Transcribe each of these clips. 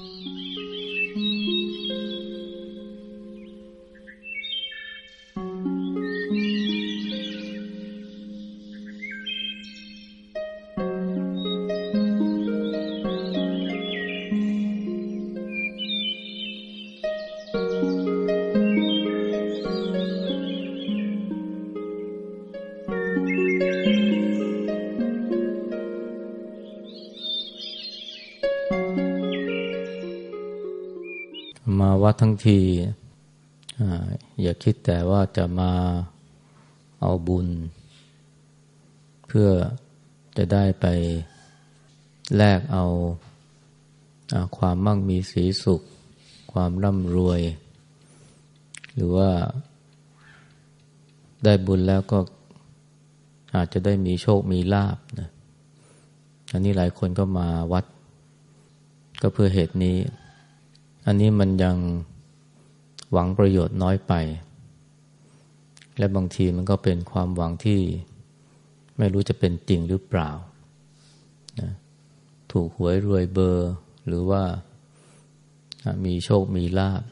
มา วัดทั้งทีอย่าคิดแต่ว่าจะมาเอาบุญ เพื่อจะได้ไปแลกเอาความมั่งมีสีสุข ความร่ำรวย หรือว่าได้บุญแล้วก็อาจจะได้มีโชคมีลาบนะอันนี้หลายคนก็มาวัด ก็เพื่อเหตุนี้ อันนี้มันยังหวังประโยชน์น้อยไป และบางทีมันก็เป็นความหวังที่ไม่รู้จะเป็นจริงหรือเปล่านะถูกหวยรวยเบอร์ หรือว่ามีโชคมีลาบ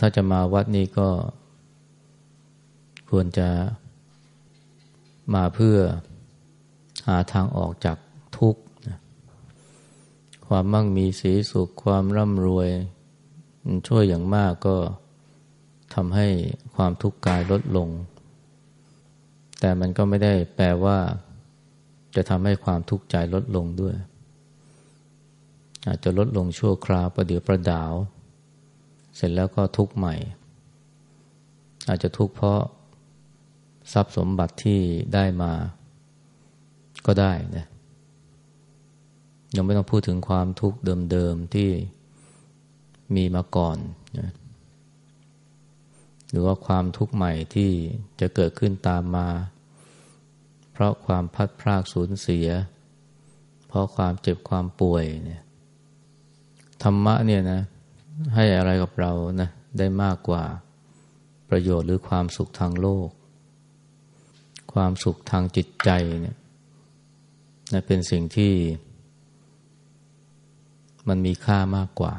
ถ้าจะมาวัดนี้ก็ ควรจะมาเพื่อหาทางออกจาก ความมั่งมีสีสุขความร่ำรวย ช่วยอย่างมากก็ทำให้ความทุกข์กายลดลง แต่มันก็ไม่ได้แปลว่า จะทำให้ความทุกข์ใจลดลงด้วย อาจจะลดลงชั่วคราวประเดี๋ยวประดาว เสร็จแล้วก็ทุกข์ใหม่ อาจจะทุกข์เพราะทรัพย์สมบัติที่ได้มาก็ได้นะ ยังไม่ต้องพูดถึงความทุกข์เดิมๆที่มีมาก่อนนะหรือว่าความทุกข์ใหม่ที่จะเกิดขึ้นตามมา เพราะความพัดพรากสูญเสีย เพราะความเจ็บความป่วยเนี่ยธรรมะเนี่ยนะ ให้อะไรกับเรานะได้มากกว่าประโยชน์หรือความสุขทางโลก ความสุขทางจิตใจเนี่ยนะเป็นสิ่งที่ มันมีค่ามากกว่า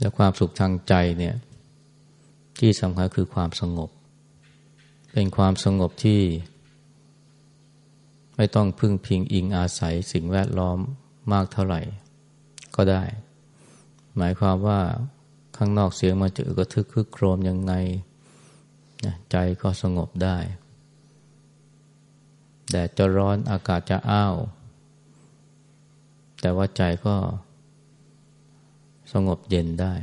และความสุขทางใจเนี่ย ที่สำคัญคือความสงบ เป็นความสงบที่ ไม่ต้องพึ่งพิงอิงอาศัยสิ่งแวดล้อมมากเท่าไหร่ ก็ได้ หมายความว่าข้างนอกเสียงมาเจอกระทึกคึกโครมยังไงใจก็สงบได้แดดจะร้อนอากาศจะอ้าว แต่ว่าใจก็สงบเย็นได้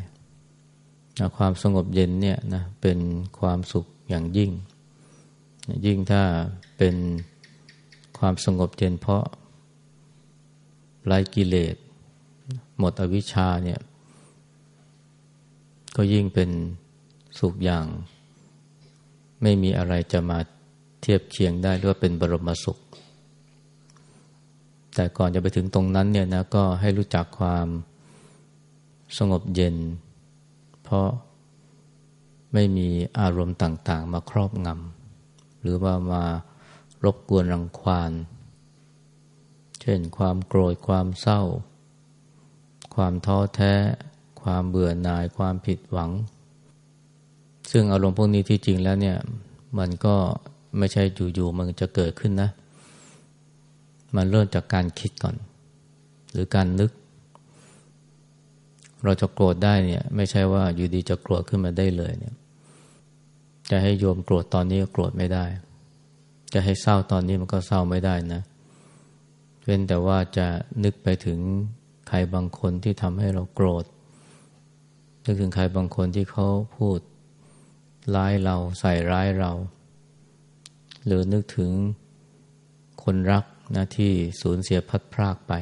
นะความสงบเย็นเนี่ยนะเป็นความสุขอย่างยิ่ง ยิ่งถ้าเป็นความสงบเย็นเพราะไร้กิเลสหมดอวิชชาเนี่ย ก็ยิ่งเป็นสุขอย่าง ไม่มีอะไรจะมาเทียบเคียงได้หรือว่าเป็นบรมสุข แต่ก่อนจะไปถึงตรงนั้นเนี่ยนะก็ให้รู้จักความสงบเย็น เพราะไม่มีอารมณ์ต่าง ๆ มาครอบงำหรือว่ามารบกวนรังควาน เช่นความโกรธความเศร้า ความท้อแท้ ความเบื่อหน่าย ความผิดหวัง ซึ่งอารมณ์พวกนี้ที่จริงแล้วเนี่ย มันก็ไม่ใช่อยู่ๆมันจะเกิดขึ้นนะ มันเริ่มจากการคิดก่อน หรือการนึก เราจะโกรธได้เนี่ย ไม่ใช่ว่าอยู่ดีจะโกรธขึ้นมาได้เลยเนี่ย จะให้โยมโกรธตอนนี้ก็โกรธไม่ได้ จะให้เศร้าตอนนี้มันก็เศร้าไม่ได้นะเว้นแต่ว่าจะนึกไปถึงใครบางคนที่ทำให้เราโกรธนึกถึงใครบางคนที่เขาพูดร้ายเราใส่ร้ายเรา หรือนึกถึงคนรัก นะที่สูญเสียพัดพรากไป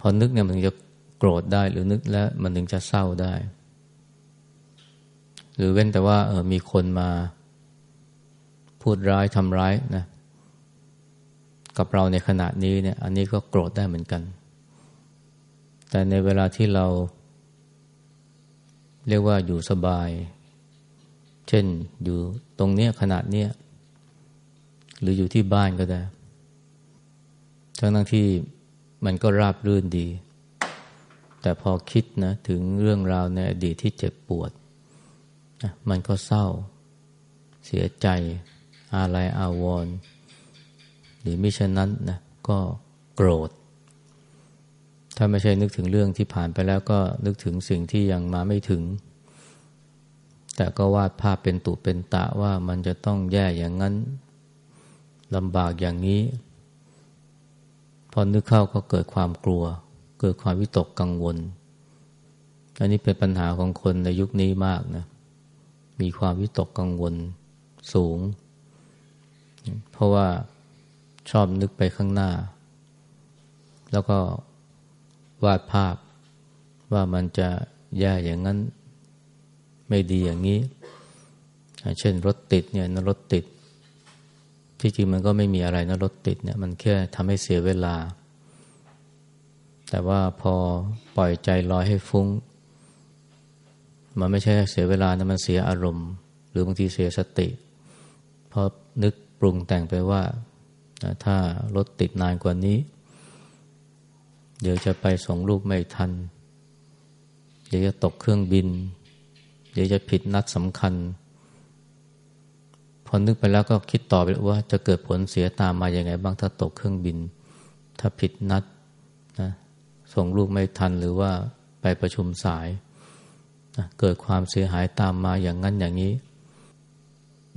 พอนึกเนี่ยมันจะโกรธได้หรือนึกแล้วมันถึงจะเศร้าได้ หรือเว้นแต่ว่าเออมีคนมาพูดร้ายทำร้ายนะกับเราในขณะนี้เนี่ย อันนี้ก็โกรธได้เหมือนกัน แต่ในเวลาที่เรา เรียกว่าอยู่สบาย เช่นอยู่ตรงเนี้ยขนาดเนี้ยหรืออยู่ที่บ้านก็ได้ ทั้งทั้งที่มันก็ราบรื่นดี แต่พอคิดนะถึงเรื่องราวในอดีตที่เจ็บปวดนะมันก็เศร้า เสียใจ อาลัยอาวรณ์หรือมิฉะนั้นนะก็โกรธ ถ้าไม่ใช่นึกถึงเรื่องที่ผ่านไปแล้วก็นึกถึงสิ่งที่ยังมาไม่ถึง แต่ก็วาดภาพเป็นตุเป็นตะว่ามันจะต้องแย่อย่างนั้นลำบากอย่างนี้ พอนึกเข้าก็เกิดความกลัว เกิดความวิตกกังวล อันนี้เป็นปัญหาของคนในยุคนี้มากนะมีความวิตกกังวลสูง เพราะว่าชอบนึกไปข้างหน้า แล้วก็วาดภาพว่ามันจะแย่อย่างนั้น ไม่ดีอย่างนี้ เช่นรถติดเนี่ยนรถติด ที่จริงมันก็ไม่มีอะไรนะรถติดเนี่ยมันแค่ทำให้เสียเวลา แต่ว่าพอปล่อยใจลอยให้ฟุง้ง มันไม่ใช่เสียเวลานะมันเสียอารมณ์ หรือบางทีเสียสติเพราะนึกปรุงแต่งไปว่า ถ้ารถติดนานกว่านี้ เดี๋ยวจะไปส่งลูกไม่ทัน เดี๋ยวจะตกเครื่องบิน เดี๋ยวจะผิดนัดสำคัญ พอนึกไปแล้วก็คิดต่อไปว่าจะเกิดผลเสียตามมาอย่างไง บ้างถ้าตกเครื่องบิน ถ้าผิดนัดนะส่งลูกไม่ทันหรือว่าไปประชุมสายนะเกิดความเสียหายตามมาอย่างนั้นอย่างนี้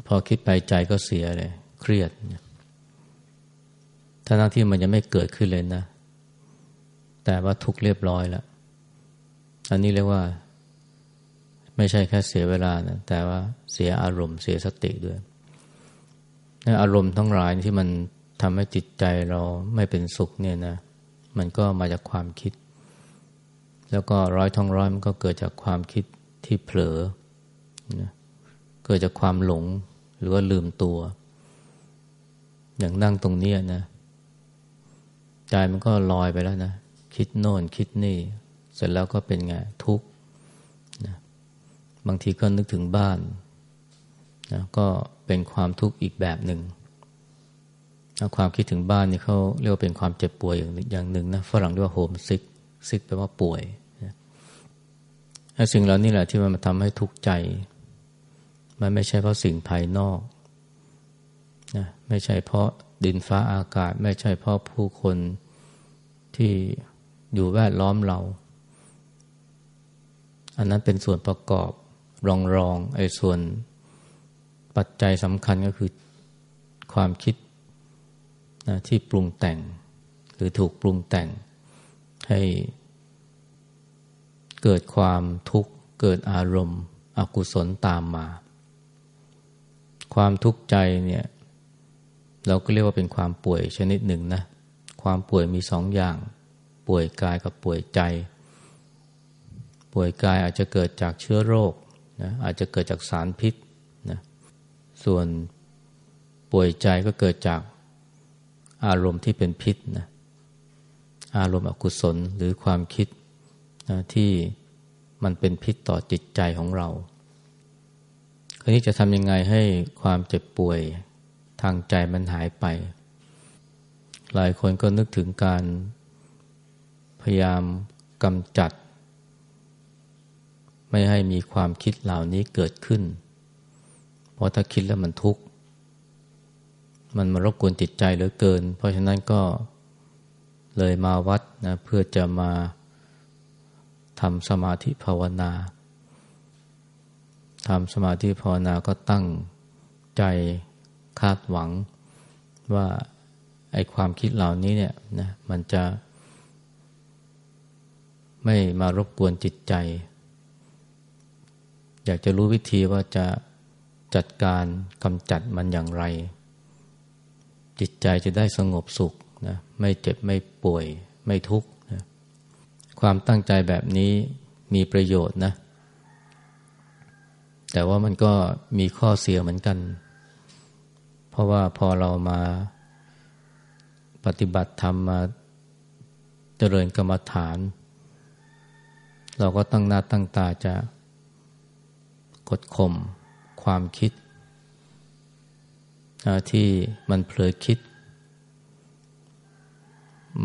พอคิดไปใจก็เสียเลย เครียดนะทั้งที่มันยังไม่เกิดขึ้นเลยนะ แต่ว่าทุกเรียบร้อยแล้ว อันนี้เรียกว่า ไม่ใช่แค่เสียเวลานะแต่ว่าเสียอารมณ์เสียสติด้วย อารมณ์ทั้งหลายที่มันทำให้จิตใจเราไม่เป็นสุขเนี่ยนะ มันก็มาจากความคิด แล้วก็ร้อยท่องร้อยมันก็เกิดจากความคิดที่เผลอนะเกิดจากความหลงหรือว่าลืมตัว อย่างนั่งตรงนี้นะใจมันก็ลอยไปแล้วนะ คิดโน่นคิดนี่ เสร็จแล้วก็เป็นไงทุกข์นะบางทีก็นึกถึงบ้าน นะก็เป็นความทุกข์อีกแบบหนึ่งนะความคิดถึงบ้านนี่เขาเรียกว่าเป็นความเจ็บป่วยอย่างอย่างหนึ่งนะฝรั่งเรียกว่า homesick sick แปลว่าป่วยนะสิ่งเหล่านี้แหละที่มันมาทำให้ทุกข์ใจ มันไม่ใช่เพราะสิ่งภายนอกนะไม่ใช่เพราะดินฟ้าอากาศ ไม่ใช่เพราะผู้คนที่อยู่แวดล้อมเรา อันนั้นเป็นส่วนประกอบรองรองไอ้ส่วน ปัจจัยสำคัญก็คือความคิดนะที่ปรุงแต่ง หรือถูกปรุงแต่ง ให้เกิดความทุกข์ เกิดอารมณ์ อกุศลตามมา ความทุกข์ใจเนี่ยเราก็เรียกว่าเป็นความป่วยชนิดหนึ่งนะความป่วยมีสองอย่าง ป่วยกายกับป่วยใจ ป่วยกายอาจจะเกิดจากเชื้อโรคนะอาจจะเกิดจากสารพิษ ส่วนป่วยใจก็เกิดจากอารมณ์ที่เป็นพิษนะอารมณ์อกุศลหรือความคิดนะที่มันเป็นพิษต่อจิตใจของเราคราวนี้จะทำยังไงให้ความเจ็บป่วยทางใจมันหายไป หลายคนก็นึกถึงการพยายามกำจัด ไม่ให้มีความคิดเหล่านี้เกิดขึ้น เพราะถ้าคิดแล้วมันทุกข์ มันมารบกวนจิตใจเหลือเกิน เพราะฉะนั้นก็เลยมาวัดนะเพื่อจะมาทำสมาธิภาวนาทำสมาธิภาวนาก็ตั้งใจคาดหวังว่าไอ้ความคิดเหล่านี้เนี่ยนะมันจะ ไม่มารบกวนจิตใจ อยากจะรู้วิธีว่าจะ จัดการกำจัดมันอย่างไร จิตใจจะได้สงบสุขนะไม่เจ็บไม่ป่วยไม่ทุกข์นะความตั้งใจแบบนี้มีประโยชน์นะ แต่ว่ามันก็มีข้อเสียเหมือนกัน เพราะว่าพอเรามาปฏิบัติธรรมมาเจริญกรรมฐาน เราก็ตั้งหน้าตั้งตาจะกดข่ม ความคิด ที่มันเผลอคิด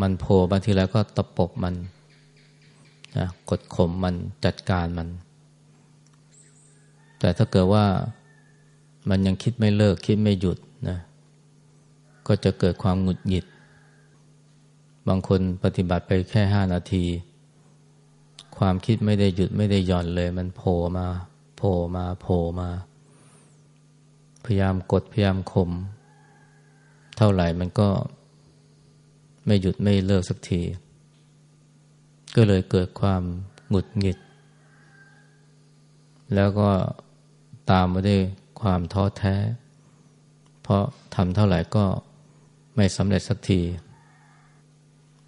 มันโผล่บางทีแล้วก็ตะปบมันนะกดข่มมันจัดการมัน แต่ถ้าเกิดว่ามันยังคิดไม่เลิกคิดไม่หยุดนะก็จะเกิดความหงุดหงิด บางคนปฏิบัติไปแค่ห้านาที ความคิดไม่ได้หยุดไม่ได้หย่อนเลย มันโผล่มาโผล่มาโผล่มา พยายามกดพยายามข่มเท่าไหร่มันก็ไม่หยุดไม่เลิกสักที ก็เลยเกิดความหงุดหงิด แล้วก็ตามมาด้วยความท้อแท้ เพราะทำเท่าไหร่ก็ไม่สำเร็จสักที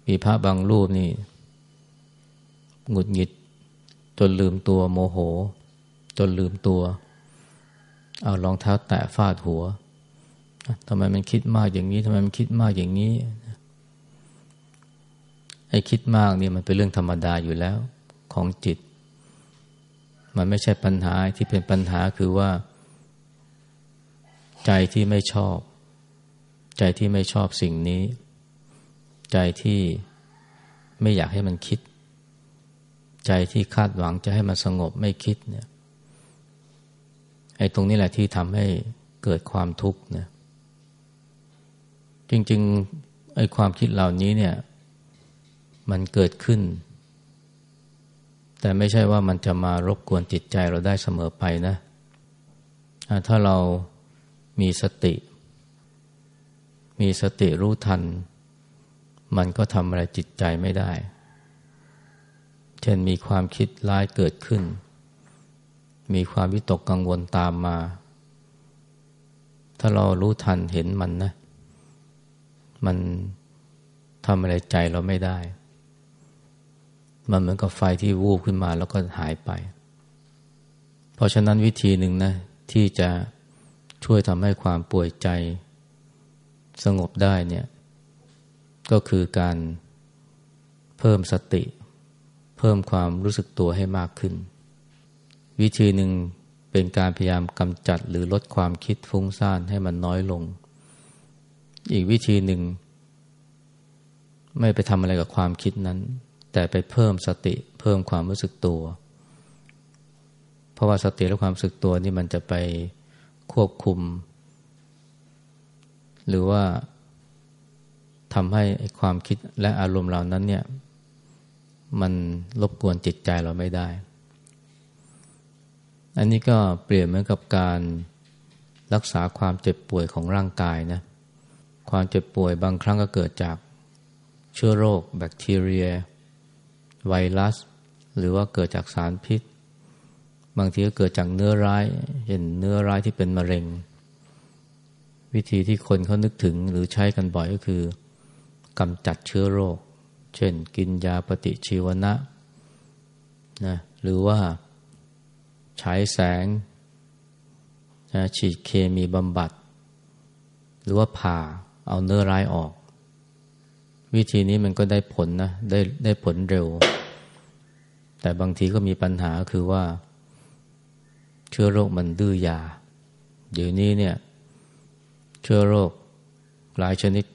มีพระบางรูปนี่หงุดหงิด จนลืมตัวโมโห จนลืมตัว เอารองเท้าแตะฟาดหัวทำไมมันคิดมากอย่างนี้ทำไมมันคิดมากอย่างนี้ไอ้คิดมากนี่มันเป็นเรื่องธรรมดาอยู่แล้วของจิต มันไม่ใช่ปัญหาที่เป็นปัญหาคือว่า ใจที่ไม่ชอบ ใจที่ไม่ชอบสิ่งนี้ ใจที่ไม่อยากให้มันคิด ใจที่คาดหวังจะให้มันสงบไม่คิดเนี่ย ไอ้ตรงนี้แหละที่ทำให้เกิดความทุกข์เนี่ยจริงๆไอ้ความคิดเหล่านี้เนี่ย มันเกิดขึ้น แต่ไม่ใช่ว่ามันจะมารบกวนจิตใจเราได้เสมอไปนะ ถ้าเรามีสติ มีสติรู้ทัน มันก็ทำอะไรจิตใจไม่ได้ เช่นมีความคิดร้ายเกิดขึ้น มีความวิตกกังวลตามมา ถ้าเรารู้ทันเห็นมันนะ มันทำอะไรใจเราไม่ได้ มันเหมือนกับไฟที่วูบขึ้นมาแล้วก็หายไป เพราะฉะนั้นวิธีหนึ่งนะ ที่จะช่วยทำให้ความป่วยใจสงบได้เนี่ย ก็คือการเพิ่มสติ เพิ่มความรู้สึกตัวให้มากขึ้น วิธีหนึ่งเป็นการพยายามกำจัดหรือลดความคิดฟุ้งซ่านให้มันน้อยลง อีกวิธีหนึ่ง ไม่ไปทำอะไรกับความคิดนั้น แต่ไปเพิ่มสติเพิ่มความรู้สึกตัว เพราะว่าสติและความรู้สึกตัวนี่มันจะไปควบคุม หรือว่าทำให้ความคิดและอารมณ์เหล่านั้นเนี่ย มันรบกวนจิตใจเราไม่ได้ อันนี้ก็เปรียบเหมือนกับการรักษาความเจ็บป่วยของร่างกายนะ ความเจ็บป่วยบางครั้งก็เกิดจากเชื้อโรค แบคทีเรีย ไวรัส หรือว่าเกิดจากสารพิษ บางทีก็เกิดจากเนื้อร้ายเห็นเนื้อร้ายที่เป็นมะเร็ง วิธีที่คนเขานึกถึงหรือใช้กันบ่อยก็คือกำจัดเชื้อโรค เช่น กินยาปฏิชีวนะนะหรือว่า ใช้แสงนะฉีดเคมีบำบัด หรือว่าผ่าเอาเนื้อร้ายออก วิธีนี้มันก็ได้ผลนะได้ได้ผลเร็ว แต่บางทีก็มีปัญหาคือว่า เชื้อโรคมันดื้อยาเดี๋ยวนี้เนี่ย เชื้อโรคหลายชนิด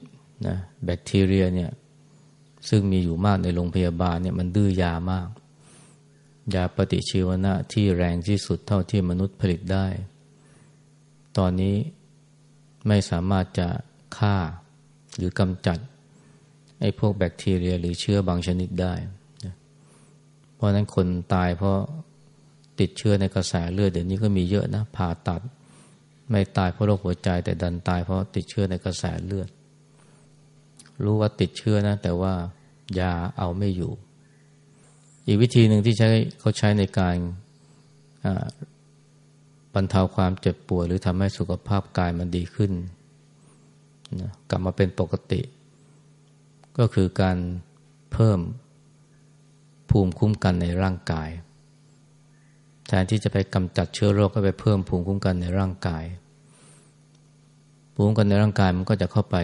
นะแบคทีเรียเนี่ย ซึ่งมีอยู่มากในโรงพยาบาลเนี่ยมันดื้อยามาก ยาปฏิชีวนะที่แรงที่สุดเท่าที่มนุษย์ผลิตได้ ตอนนี้ไม่สามารถจะฆ่าหรือกำจัดไอ้พวกแบคทีเรียหรือเชื้อบางชนิดได้ เพราะนั้นคนตายเพราะติดเชื้อในกระแสเลือดเดี๋ยวนี้ก็มีเยอะนะผ่าตัด ไม่ตายเพราะโรคหัวใจ แต่ดันตายเพราะติดเชื้อในกระแสเลือด รู้ว่าติดเชื้อนะ แต่ว่ายาเอาไม่อยู่ อีกวิธีหนึ่งที่ใช้เขาใช้ในการบรรเทาความเจ็บปวดหรือทำให้สุขภาพกายมันดีขึ้นนะกลับมาเป็นปกติ ก็คือการเพิ่มภูมิคุ้มกันในร่างกาย แทนที่จะไปกำจัดเชื้อโรคก็ไปเพิ่มภูมิคุ้มกันในร่างกาย ภูมิคุ้มกันในร่างกายมันก็จะเข้าไป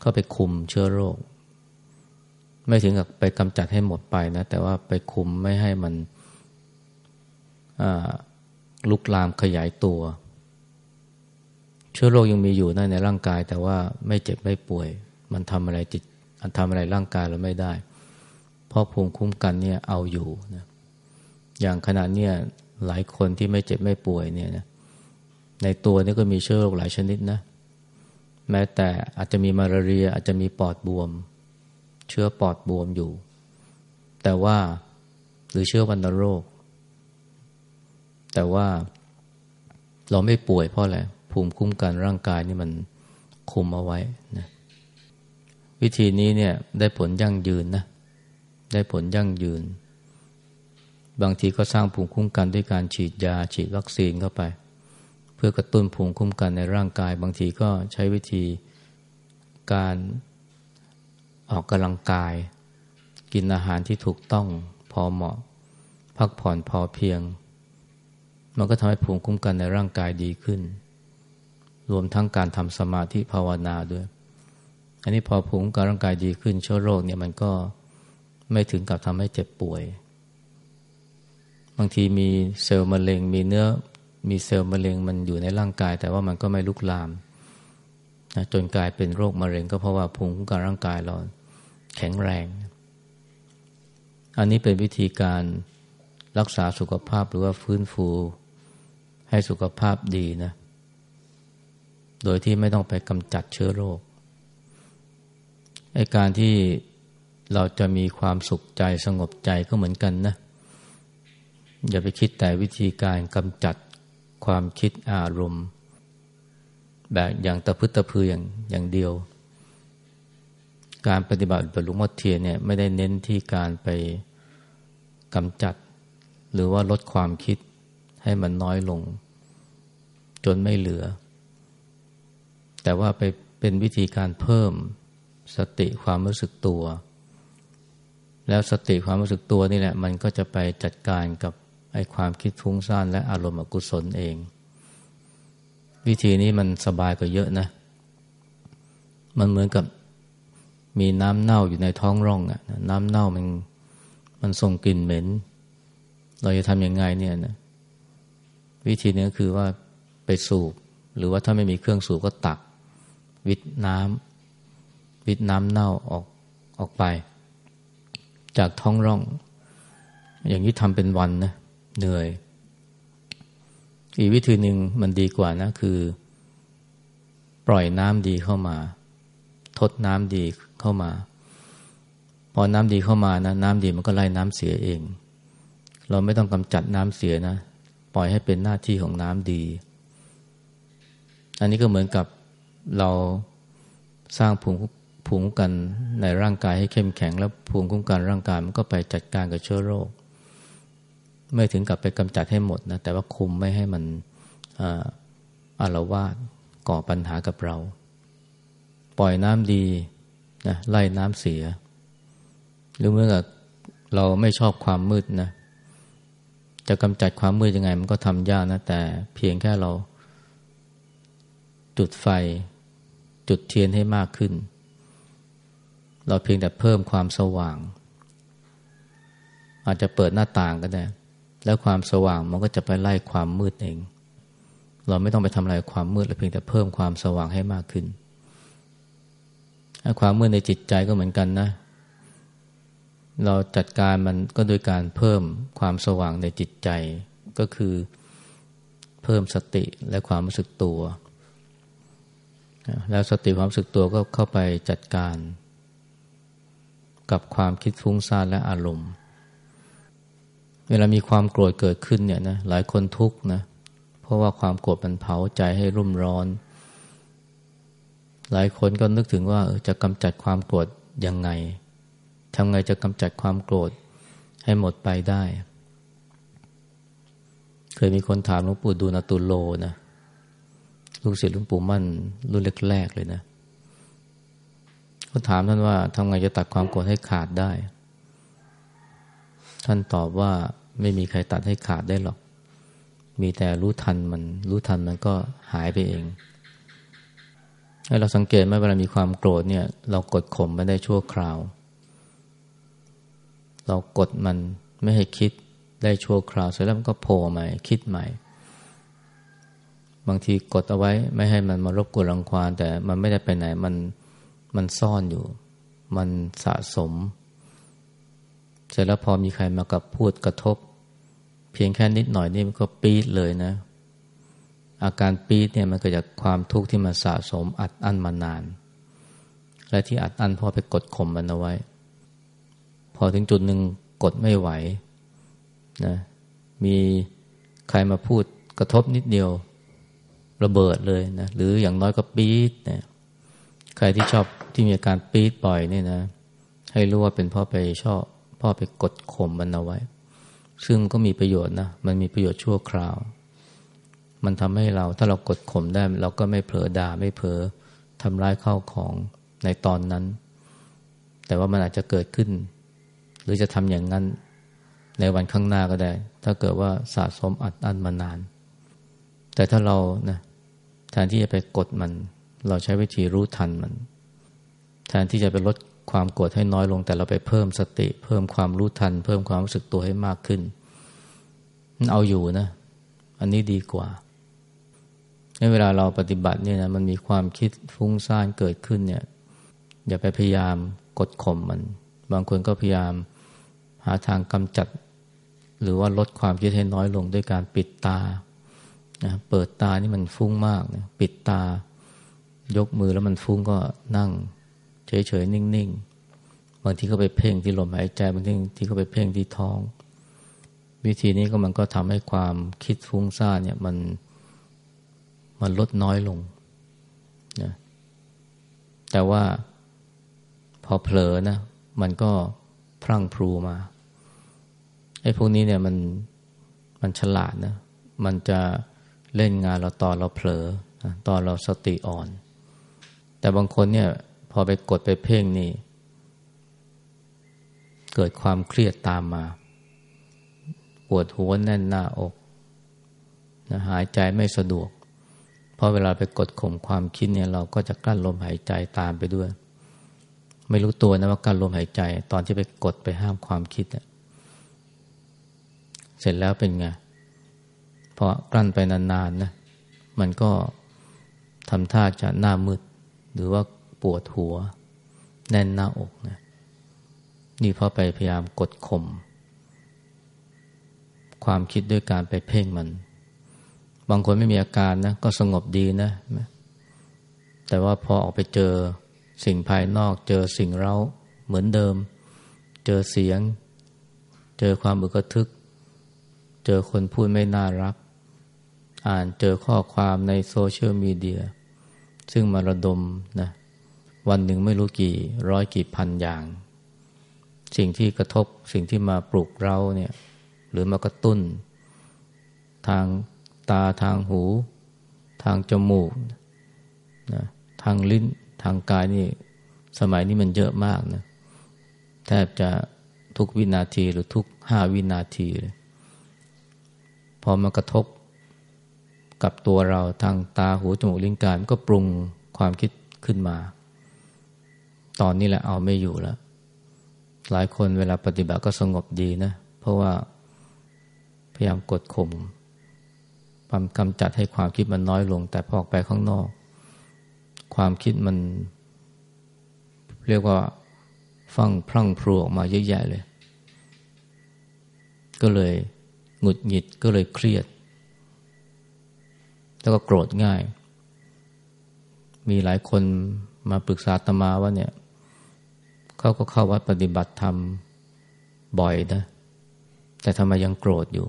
เข้าไปคุมเชื้อโรค ไม่ถึงกับไปกำจัดให้หมดไปนะ แต่ว่าไปคุมไม่ให้มันลุกลามขยายตัว เชื้อโรคยังมีอยู่นะในร่างกาย แต่ว่าไม่เจ็บไม่ป่วย มันทำอะไรจิตทำอะไรร่างกายเราไม่ได้ เพราะภูมิคุ้มกันเนี่ยเอาอยู่นะอย่างขณะเนี่ยหลายคนที่ไม่เจ็บไม่ป่วยเนี่ยนะในตัวนี่ก็มีเชื้อโรคหลายชนิดนะ แม้แต่อาจจะมีมาลาเรียอาจจะมีปอดบวม เชื้อปอดบวมอยู่ แต่ว่าหรือเชื้อวัณโรค แต่ว่าเราไม่ป่วยเพราะอะไรภูมิคุ้มกันร่างกายนี่มันคุมเอาไว้นะวิธีนี้เนี่ยได้ผลยั่งยืนนะได้ผลยั่งยืน บางทีก็สร้างภูมิคุ้มกันด้วยการฉีดยาฉีดวัคซีนเข้าไป เพื่อกระตุ้นภูมิคุ้มกันในร่างกาย บางทีก็ใช้วิธีการ ออกกำลังกาย กินอาหารที่ถูกต้องพอเหมาะ พักผ่อนพอเพียง มันก็ทำให้ภูมิคุ้มกันในร่างกายดีขึ้น รวมทั้งการทำสมาธิภาวนาด้วย อันนี้พอภูมิคุ้มกันร่างกายดีขึ้นเชื้อโรคเนี่ยมันก็ไม่ถึงกับทำให้เจ็บป่วย บางทีมีเซลล์มะเร็งมีเนื้อมีเซลล์มะเร็งมันอยู่ในร่างกาย แต่ว่ามันก็ไม่ลุกลาม นะจนกลายเป็นโรคมะเร็งก็เพราะว่าภูมิคุ้มกันร่างกายเราแข็งแรง อันนี้เป็นวิธีการรักษาสุขภาพหรือว่าฟื้นฟูให้สุขภาพดีนะ โดยที่ไม่ต้องไปกำจัดเชื้อโรคไอการที่เราจะมีความสุขใจสงบใจก็เหมือนกันนะ อย่าไปคิดแต่วิธีการกำจัดความคิดอารมณ์ แบบอย่างตะพึตะพืออย่างอย่างเดียว การปฏิบัติแบบหลวงพ่อเทียนเนี่ยไม่ได้เน้นที่การไปกำจัด หรือว่าลดความคิดให้มันน้อยลง จนไม่เหลือ แต่ว่าไปเป็นวิธีการเพิ่มสติความรู้สึกตัว แล้วสติความรู้สึกตัวนี่แหละ มันก็จะไปจัดการกับไอ้ความคิดฟุ้งซ่านและอารมณ์อกุศลเอง วิธีนี้มันสบายกว่าเยอะนะ มันเหมือนกับมีน้ำเน่าอยู่ในท้องร่องอะน้ำเน่ามันมันส่งกลิ่นเหม็น เราจะทำยังไงเนี่ยนะวิธีนี้คือว่าไปสูบ หรือว่าถ้าไม่มีเครื่องสูบก็ตัก วิทน้ำวิดน้ำเน่าออกออกไป จากท้องร่อง อย่างนี้ทำเป็นวันนะเหนื่อย อีกวิธีหนึ่งมันดีกว่านะคือ ปล่อยน้ำดีเข้ามา ทดน้ำดีเข้ามา พอน้ำดีเข้ามานะน้ำดีมันก็ไล่น้ำเสียเอง เราไม่ต้องกำจัดน้ำเสียนะ ปล่อยให้เป็นหน้าที่ของน้ำดี อันนี้ก็เหมือนกับเราสร้างภูมิภูมิคุ้มกันในร่างกายให้เข้มแข็ง แล้วภูมิคุ้มกันร่างกายมันก็ไปจัดการกับเชื้อโรค ไม่ถึงกับไปกำจัดให้หมดนะแต่ว่าคุมไม่ให้มันอารวาสก่อปัญหากับเรา ปล่อยน้ำดีนะไล่น้ำเสีย หรือเมื่อเราไม่ชอบความมืดนะจะกำจัดความมืดยังไง มันก็ทำยากนะแต่เพียงแค่เรา จุดไฟ จุดเทียนให้มากขึ้น เราเพียงแต่เพิ่มความสว่าง อาจจะเปิดหน้าต่างก็ได้ แล้วความสว่างมันก็จะไปไล่ความมืดเอง เราไม่ต้องไปทำอะไรความมืดเราเพียงแต่เพิ่มความสว่างให้มากขึ้น ความมืดในจิตใจก็เหมือนกันนะ เราจัดการมันก็โดยการเพิ่มความสว่างในจิตใจ ก็คือเพิ่มสติและความรู้สึกตัว แล้วสติความรู้สึกตัวก็เข้าไปจัดการ กับความคิดฟุ้งซ่านและอารมณ์ เวลามีความโกรธเกิดขึ้นเนี่ยนะหลายคนทุกข์นะเพราะว่าความโกรธมันเผาใจให้รุ่มร้อน หลายคนก็นึกถึงว่าจะกำจัดความโกรธยังไงทำไงจะกำจัดความโกรธให้หมดไปได้ เคยมีคนถามหลวงปู่ดูลตุโลนะลูกศิษย์หลวงปู่มั่นรุ่นแรกๆเลยนะเขาถามท่านว่าทำไงจะตัดความโกรธให้ขาดได้ ท่านตอบว่าไม่มีใครตัดให้ขาดได้หรอก มีแต่รู้ทันมัน รู้ทันมันก็หายไปเองให้เราสังเกตไหมเวลามีความโกรธเนี่ย เรากดข่มไม่ได้ชั่วคราว เรากดมันไม่ให้คิดได้ชั่วคราว เสร็จแล้วมันก็โผล่ใหม่ คิดใหม่ บางทีกดเอาไว้ไม่ให้มันมารบกวนรังควานแต่มันไม่ได้ไปไหนมันมันซ่อนอยู่ มันสะสม เสร็จแล้วพอมีใครมากับพูดกระทบ เพียงแค่นิดหน่อยนี่มันก็ปี๊ดเลยนะ อาการปี๊ดเนี่ยมันเกิดจากความทุกข์ที่มันสะสมอัดอั้นมานาน และที่อัดอั้นพอไปกดข่มมันเอาไว้ พอถึงจุดหนึ่งกดไม่ไหวนะมีใครมาพูดกระทบนิดเดียวระเบิดเลยนะหรืออย่างน้อยก็ปี๊ดนะใครที่ชอบที่มีอาการปี๊ดบ่อยเนี่ยนะ ให้รู้ว่าเป็นพ่อไปชอบ พ่อไปกดข่มมันเอาไว้ ซึ่งก็มีประโยชน์นะ มันมีประโยชน์ชั่วคราว มันทำให้เราถ้าเรากดข่มได้ เราก็ไม่เผลอด่าไม่เผลอทำร้ายข้าวของในตอนนั้น แต่ว่ามันอาจจะเกิดขึ้น หรือจะทำอย่างนั้นในวันข้างหน้าก็ได้ ถ้าเกิดว่าสะสมอัดอั้นมานาน แต่ถ้าเรานะแทนที่จะไปกดมัน เราใช้วิธีรู้ทันมัน แทนที่จะไปลด ความโกรธให้น้อยลงแต่เราไปเพิ่มสติ เพิ่มความรู้ทัน เพิ่มความรู้สึกตัวให้มากขึ้นมันเอาอยู่นะ อันนี้ดีกว่าในเวลาเราปฏิบัติเนี่ยนะมันมีความคิดฟุ้งซ่านเกิดขึ้นเนี่ย อย่าไปพยายามกดข่มมัน บางคนก็พยายามหาทางกำจัด หรือว่าลดความคิดให้น้อยลงด้วยการปิดตานะเปิดตานี่มันฟุ้งมากนะปิดตายกมือแล้วมันฟุ้งก็นั่ง เฉยๆ นิ่งๆ บางทีก็ไปเพ่งที่ลมหายใจ บางทีที่ก็ไปเพ่งที่ท้อง วิธีนี้ก็มันก็ทำให้ความคิดฟุ้งซ่านเนี่ยมันมันลดน้อยลงนะแต่ว่าพอเผลอนะมันก็พรั่งพรูมาไอ้พวกนี้เนี่ยมันมันฉลาดนะ มันจะเล่นงานเราตอนเราเผลอตอนเราสติอ่อน แต่บางคนเนี่ย อไปกดไปเพ่งนี่ เกิดความเครียดตามมา ปวดหัวแน่นหน้าอกนะหายใจไม่สะดวก เพราะเวลาไปกดข่มความคิดเนี่ยเราก็จะกลั้นลมหายใจตามไปด้วย ไม่รู้ตัวนะว่ากั้นลมหายใจ ตอนที่ไปกดไปห้ามความคิดเสร็จแล้วเป็นไงพอกลั้นไปนานๆนะมันก็ทำท่าจะหน้ามืด หรือว่า ปวดหัว แน่นหน้าอกนะนี่เพราะไปพยายามกดข่มความคิดด้วยการไปเพ่งมัน บางคนไม่มีอาการนะ ก็สงบดีนะ แต่ว่าพอออกไปเจอสิ่งภายนอก เจอสิ่งเราเหมือนเดิม เจอเสียง เจอความอึกทึก เจอคนพูดไม่น่ารัก อ่านเจอข้อความในโซเชียลมีเดีย ซึ่งมาระดมนะ วันหนึ่งไม่รู้กี่ร้อยกี่พันอย่าง สิ่งที่กระทบสิ่งที่มาปลุกเราเนี่ยหรือมากระตุ้น ทางตาทางหู ทางจมูกนะทางลิ้นทางกายนี่สมัยนี้มันเยอะมากนะแทบจะทุกวินาทีหรือทุกห้าวินาทีเลยพอมากระทบกับตัวเราทางตาหูจมูกลิ้นกายก็ปรุงความคิดขึ้นมา ตอนนี้แหละเอาไม่อยู่แล้ว หลายคนเวลาปฏิบัติก็สงบดีนะ เพราะว่าพยายามกดข่มความกำจัดให้ความคิดมันน้อยลง แต่พอออกไปข้างนอก ความคิดมัน เรียกว่าฟังพรั่งพรูออกมาเยอะแยะเลย ก็เลยหงุดหงิดก็เลยเครียด แล้วก็โกรธง่าย มีหลายคนมาปรึกษาตมาว่าเนี่ย เขาก็เข้าวัดปฏิบัติธรรมบ่อยนะ แต่ทำไมยังโกรธอยู่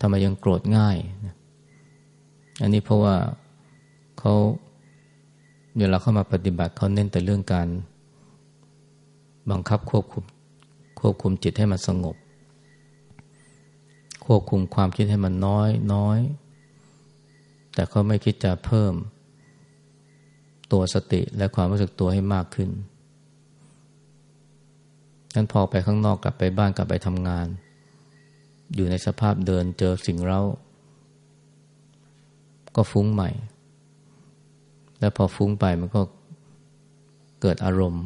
ทำไมยังโกรธง่ายนะอันนี้เพราะว่าเขาเวลาเข้ามาปฏิบัติเขาเน้นแต่เรื่องการ บังคับควบคุมควบคุมจิตให้มันสงบ ควบคุมความคิดให้มันน้อยน้อย แต่เขาไม่คิดจะเพิ่มตัวสติและความรู้สึกตัวให้มากขึ้น นั้นพอไปข้างนอกกลับไปบ้านกลับไปทำงาน อยู่ในสภาพเดินเจอสิ่งเร้า ก็ฟุ้งใหม่ แล้วพอฟุ้งไปมันก็เกิดอารมณ์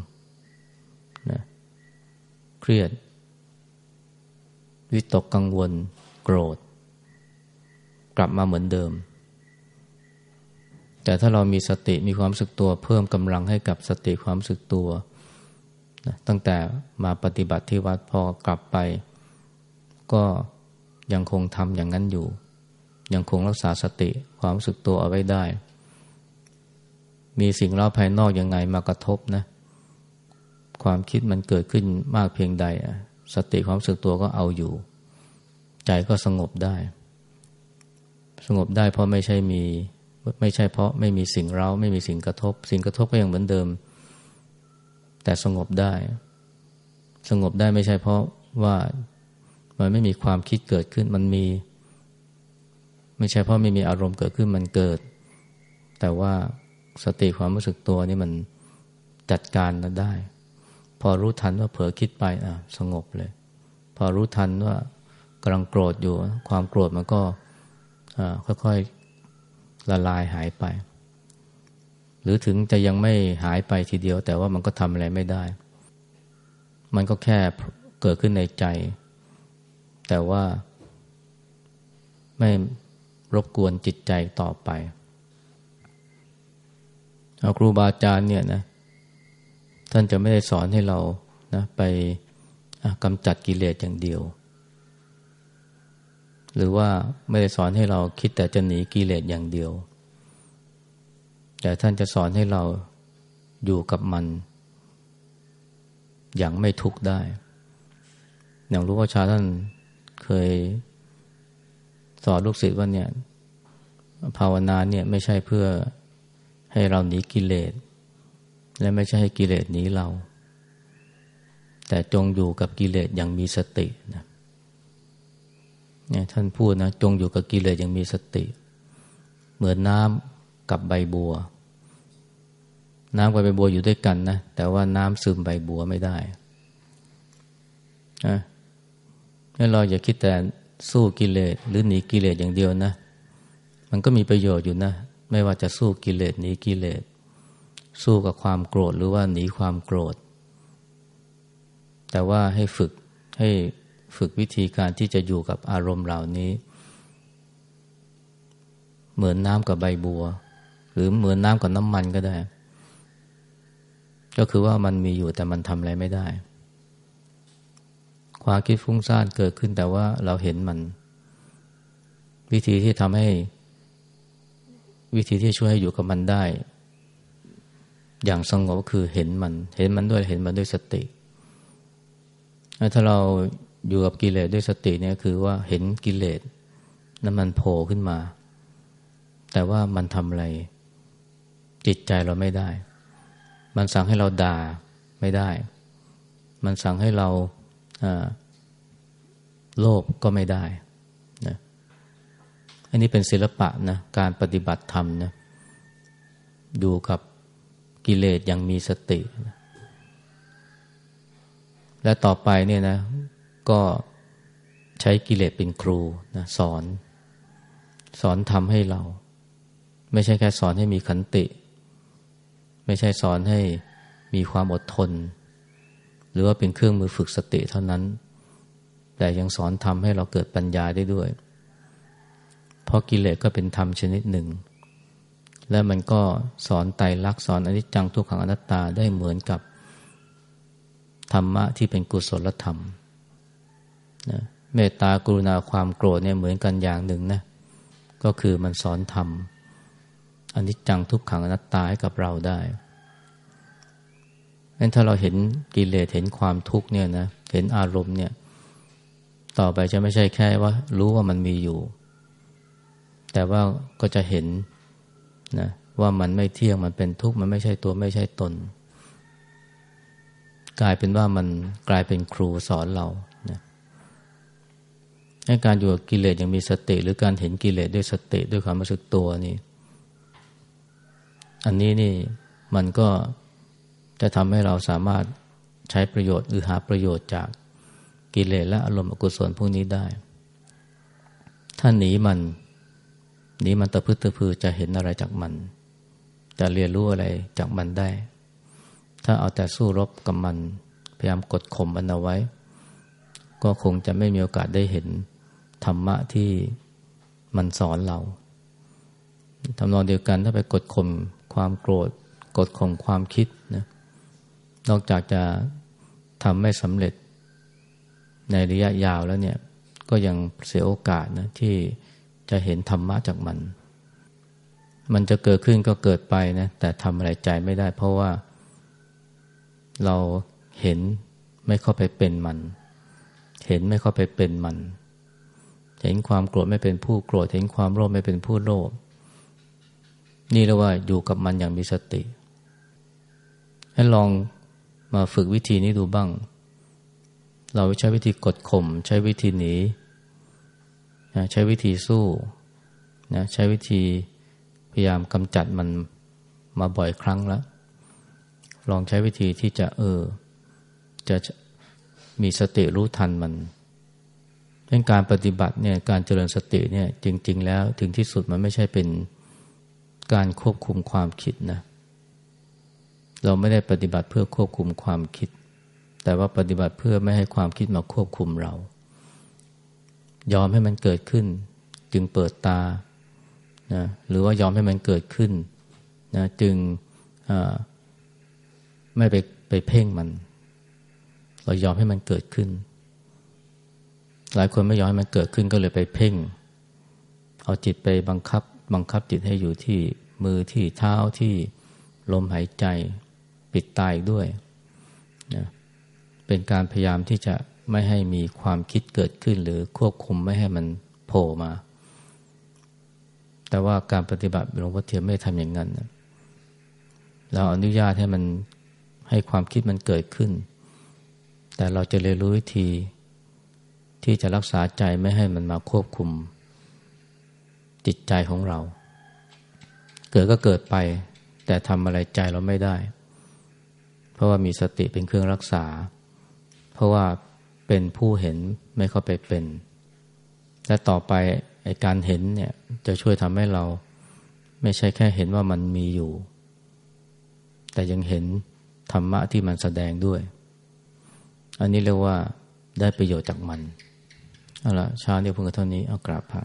นะเครียด วิตกกังวล โกรธ กลับมาเหมือนเดิม แต่ถ้าเรามีสติมีความสึกตัวเพิ่มกำลังให้กับสติความสึกตัว ตั้งแต่มาปฏิบัติที่วัดพอกลับไป ก็ยังคงทำอย่างนั้นอยู่ ยังคงรักษาสติความสึกตัวเอาไว้ได้ มีสิ่งเล่าภายนอกยังไงมากระทบนะ ความคิดมันเกิดขึ้นมากเพียงใด สติความสึกตัวก็เอาอยู่ ใจก็สงบได้ สงบได้เพราะไม่ใช่มีไม่ใช่เพราะไม่มีสิ่งเราไม่มีสิ่งกระทบ สิ่งกระทบก็ยังเหมือนเดิม แต่สงบได้ สงบได้ไม่ใช่เพราะว่ามันไม่มีความคิดเกิดขึ้นมันมี ไม่ใช่เพราะไม่มีอารมณ์เกิดขึ้นมันเกิด แต่ว่าสติความรู้สึกตัวนี่มันจัดการได้ พอรู้ทันว่าเผลอคิดไปอะสงบเลย พอรู้ทันว่ากำลังโกรธอยู่ ความโกรธมันก็ค่อยๆละลายหายไป หรือถึงจะยังไม่หายไปทีเดียว แต่ว่ามันก็ทำอะไรไม่ได้ มันก็แค่เกิดขึ้นในใจ แต่ว่าไม่รบกวนจิตใจต่อไปเอาครูบาอาจารย์เนี่ยนะท่านจะไม่ได้สอนให้เรานะไปกำจัดกิเลสอย่างเดียว หรือว่าไม่ได้สอนให้เราคิดแต่จะหนีกิเลสอย่างเดียว แต่ท่านจะสอนให้เราอยู่กับมัน อย่างไม่ทุกข์ได้ อย่างรู้ว่าชาท่านเคยสอนลูกศิษย์ว่าเนี่ย ภาวนาเนี่ยไม่ใช่เพื่อให้เราหนีกิเลส และไม่ใช่ให้กิเลสหนีเรา แต่จงอยู่กับกิเลสอย่างมีสตินะเนี่ยท่านพูดนะ จงอยู่กับกิเลสอย่างมีสติ เหมือนน้ำกับใบบัว น้ำกับใบบัวอยู่ด้วยกันนะแต่ว่าน้ำซึมใบบัวไม่ได้นะให้เราอย่าคิดแต่สู้กิเลสหรือหนีกิเลสอย่างเดียวนะ มันก็มีประโยชน์อยู่นะ ไม่ว่าจะสู้กิเลสหนีกิเลส สู้กับความโกรธหรือว่าหนีความโกรธ แต่ว่าให้ฝึกให้ฝึกวิธีการที่จะอยู่กับอารมณ์เหล่านี้ เหมือนน้ำกับใบบัว หรือเหมือนน้ำกับน้ำมันก็ได้ ก็คือว่ามันมีอยู่แต่มันทำอะไรไม่ได้ ความคิดฟุ้งซ่านเกิดขึ้นแต่ว่าเราเห็นมัน วิธีที่ทำให้ วิธีที่ช่วยให้อยู่กับมันได้ อย่างสงบก็คือเห็นมัน เห็นมันด้วยเห็นมันด้วยสติ ถ้าเราอยู่กับกิเลสด้วยสติเนี่ยคือว่าเห็นกิเลสนั้นมันโผล่ขึ้นมา แต่ว่ามันทำอะไร จิตใจเราไม่ได้ มันสั่งให้เราด่าไม่ได้ มันสั่งให้เราโลภก็ไม่ได้นะอันนี้เป็นศิลปะนะการปฏิบัติธรรมนะดูกับกิเลสย่างมีสตินะและต่อไปเนี่ยนะ ก็ใช้กิเลสเป็นครูนะสอน สอนทำให้เรา ไม่ใช่แค่สอนให้มีขันติ ไม่ใช่สอนให้มีความอดทน หรือว่าเป็นเครื่องมือฝึกสติเท่านั้น แต่ยังสอนทำให้เราเกิดปัญญาได้ด้วย เพราะกิเลสก็เป็นธรรมชนิดหนึ่ง และมันก็สอนไตรลักษณ์สอนอนิจจังทุกขังอนัตตาได้เหมือนกับธรรมะที่เป็นกุศลธรรมนะเมตตากรุณาความโกรธเนี่ยเหมือนกันอย่างหนึ่งนะก็คือมันสอนธรรม อนิจจังทุกขังอนัตตาให้กับเราได้งั้นถ้าเราเห็นกิเลสเห็นความทุกข์เนี่ยนะเห็นอารมณ์เนี่ย ต่อไปจะไม่ใช่แค่ว่า รู้ว่ามันมีอยู่ แต่ว่าก็จะเห็นนะว่ามันไม่เที่ยงมันเป็นทุกข์มันไม่ใช่ตัวไม่ใช่ตน กลายเป็นว่ามันกลายเป็นครูสอนเรานะให้การอยู่กับกิเลสยังมีสติ หรือการเห็นกิเลสด้วยสติด้วยความรู้สึกตัวนี่ อันนี้นี่มันก็จะทำให้เราสามารถใช้ประโยชน์หรือหาประโยชน์จากกิเลสและอารมณ์อกุศลพวกนี้ได้ ถ้าหนีมันหนีมันตะพึตะพือจะเห็นอะไรจากมัน จะเรียนรู้อะไรจากมันได้ ถ้าเอาแต่สู้รบกับมัน พยายามกดข่มมันเอาไว้ ก็คงจะไม่มีโอกาสได้เห็นธรรมะที่มันสอนเราทำนองเดียวกันถ้าไปกดข่ม ความโกรธกดข่มความคิดนะนอกจากจะทำไม่สำเร็จในระยะยาวแล้วเนี่ย ก็ยังเสียโอกาสนะที่จะเห็นธรรมะจากมัน มันจะเกิดขึ้นก็เกิดไปนะแต่ทำอะไรใจไม่ได้เพราะว่า เราเห็นไม่เข้าไปเป็นมัน เห็นไม่เข้าไปเป็นมัน เห็นความโกรธไม่เป็นผู้โกรธ เห็นความโลภไม่เป็นผู้โลภ นี่เรียกว่าอยู่กับมันอย่างมีสติ ให้ลองมาฝึกวิธีนี้ดูบ้าง เราใช้วิธีกดข่ม ใช้วิธีหนีใช้วิธีสู้นะใช้วิธีพยายามกำจัดมันมาบ่อยครั้งแล้ว ลองใช้วิธีที่จะเออจะมีสติรู้ทันมันเป็นการปฏิบัติเนี่ยการเจริญสติเนี่ยจริง ๆ แล้วถึงที่สุดมันไม่ใช่เป็น การควบคุมความคิดนะ เราไม่ได้ปฏิบัติเพื่อควบคุมความคิด แต่ว่าปฏิบัติเพื่อไม่ให้ความคิดมาควบคุมเรา ยอมให้มันเกิดขึ้น จึงเปิดตานะหรือว่ายอมให้มันเกิดขึ้นนะจึงไม่ไปไปเพ่งมัน เรายอมให้มันเกิดขึ้น หลายคนไม่ยอมให้มันเกิดขึ้นก็เลยไปเพ่ง เอาจิตไปบังคับ บังคับจิตให้อยู่ที่มือที่เท้าที่ลมหายใจปิดตายด้วยนะเป็นการพยายามที่จะไม่ให้มีความคิดเกิดขึ้น หรือควบคุมไม่ให้มันโผล่มา แต่ว่าการปฏิบัติหลวงพ่อเทียมไม่ทำอย่างนั้นเราอนุญาตให้มันให้ความคิดมันเกิดขึ้น แต่เราจะเรียนรู้วิธีที่จะรักษาใจไม่ให้มันมาควบคุม จิตใจของเรา เกิดก็เกิดไป แต่ทำอะไรใจเราไม่ได้ เพราะว่ามีสติเป็นเครื่องรักษา เพราะว่าเป็นผู้เห็นไม่เข้าไปเป็น และต่อไปไอการเห็นเนี่ยจะช่วยทำให้เรา ไม่ใช่แค่เห็นว่ามันมีอยู่ แต่ยังเห็นธรรมะที่มันแสดงด้วย อันนี้เรียกว่าได้ประโยชน์จากมันเอาละเช้านี้เพิ่งเท่านี้เอากราบพระ